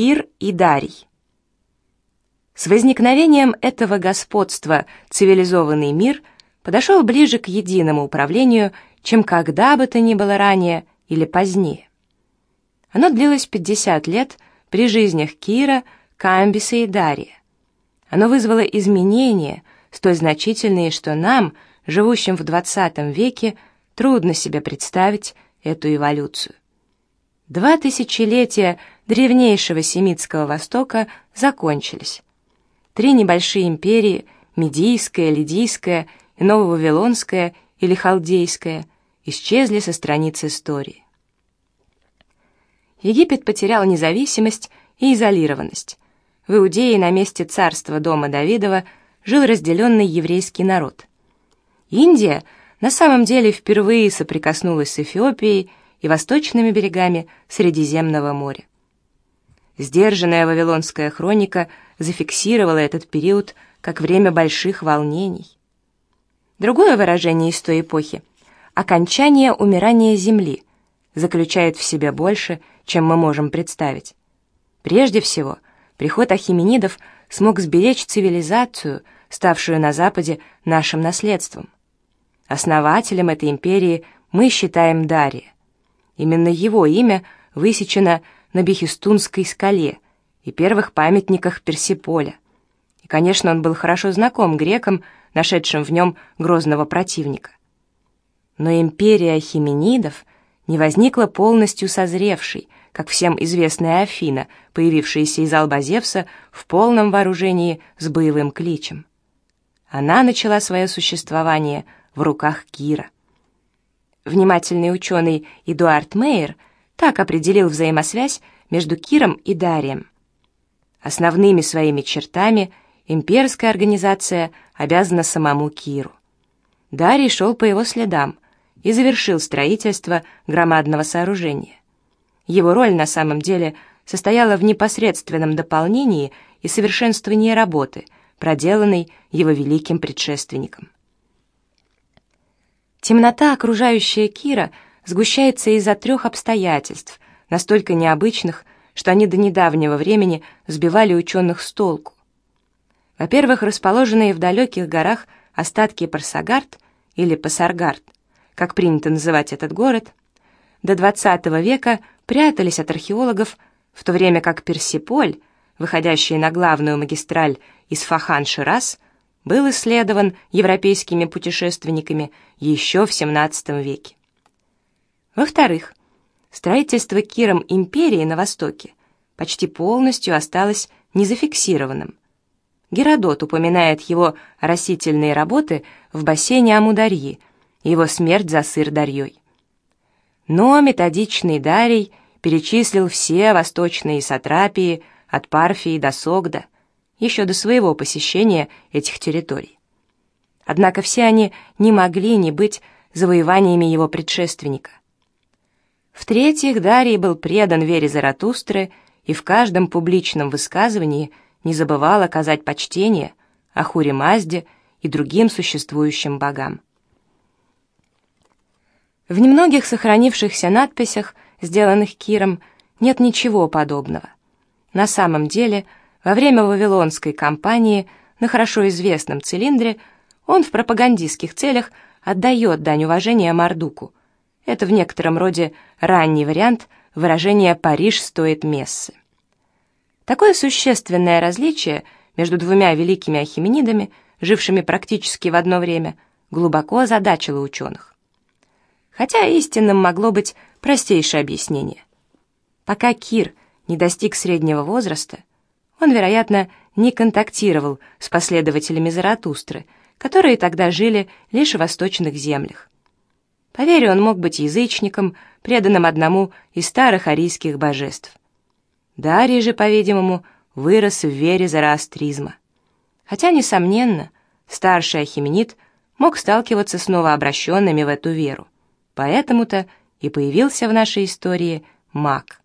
Кир и Дарий. С возникновением этого господства цивилизованный мир подошел ближе к единому управлению, чем когда бы то ни было ранее или позднее. Оно длилось 50 лет при жизнях Кира, Камбиса и Дария. Оно вызвало изменения, столь значительные, что нам, живущим в 20 веке, трудно себе представить эту эволюцию. Два тысячелетия древнейшего Семитского Востока закончились. Три небольшие империи — Медийская, Лидийская и Нововавилонская или Халдейская — исчезли со страниц истории. Египет потерял независимость и изолированность. В Иудее на месте царства дома Давидова жил разделенный еврейский народ. Индия на самом деле впервые соприкоснулась с Эфиопией и восточными берегами Средиземного моря. Сдержанная вавилонская хроника зафиксировала этот период как время больших волнений. Другое выражение из той эпохи — окончание умирания Земли — заключает в себе больше, чем мы можем представить. Прежде всего, приход ахименидов смог сберечь цивилизацию, ставшую на Западе нашим наследством. Основателем этой империи мы считаем Дария. Именно его имя высечено на Бехистунской скале и первых памятниках Персиполя. И, конечно, он был хорошо знаком грекам, нашедшим в нем грозного противника. Но империя Ахименидов не возникла полностью созревшей, как всем известная Афина, появившаяся из Алба Зевса в полном вооружении с боевым кличем. Она начала свое существование в руках Кира. Внимательный ученый Эдуард Мейер так определил взаимосвязь между Киром и Дарием. Основными своими чертами имперская организация обязана самому Киру. Дарий шел по его следам и завершил строительство громадного сооружения. Его роль на самом деле состояла в непосредственном дополнении и совершенствовании работы, проделанной его великим предшественником. Темнота, окружающая Кира, сгущается из-за трех обстоятельств, настолько необычных, что они до недавнего времени сбивали ученых с толку. Во-первых, расположенные в далеких горах остатки Парсагард или Пасаргард, как принято называть этот город, до XX века прятались от археологов, в то время как Персиполь, выходящий на главную магистраль из Фахан-Шираз, был исследован европейскими путешественниками еще в XVII веке. Во-вторых, строительство Киром империи на Востоке почти полностью осталось незафиксированным. Геродот упоминает его растительные работы в бассейне Амударьи его смерть за сыр Дарьей. Но методичный Дарий перечислил все восточные сатрапии от Парфии до Согда, еще до своего посещения этих территорий. Однако все они не могли не быть завоеваниями его предшественника. В-третьих, Дарий был предан вере Заратустры и в каждом публичном высказывании не забывал оказать почтение Ахуре Мазде и другим существующим богам. В немногих сохранившихся надписях, сделанных Киром, нет ничего подобного. На самом деле – во время Вавилонской кампании на хорошо известном цилиндре он в пропагандистских целях отдает дань уважения Мардуку. Это в некотором роде ранний вариант выражения «Париж стоит мессы». Такое существенное различие между двумя великими ахименидами, жившими практически в одно время, глубоко озадачило ученых. Хотя истинным могло быть простейшее объяснение. Пока Кир не достиг среднего возраста, он, вероятно, не контактировал с последователями Заратустры, которые тогда жили лишь в восточных землях. По вере он мог быть язычником, преданным одному из старых арийских божеств. Дарий же, по-видимому, вырос в вере зороастризма. Хотя, несомненно, старший ахименит мог сталкиваться с новообращенными в эту веру. Поэтому-то и появился в нашей истории маг.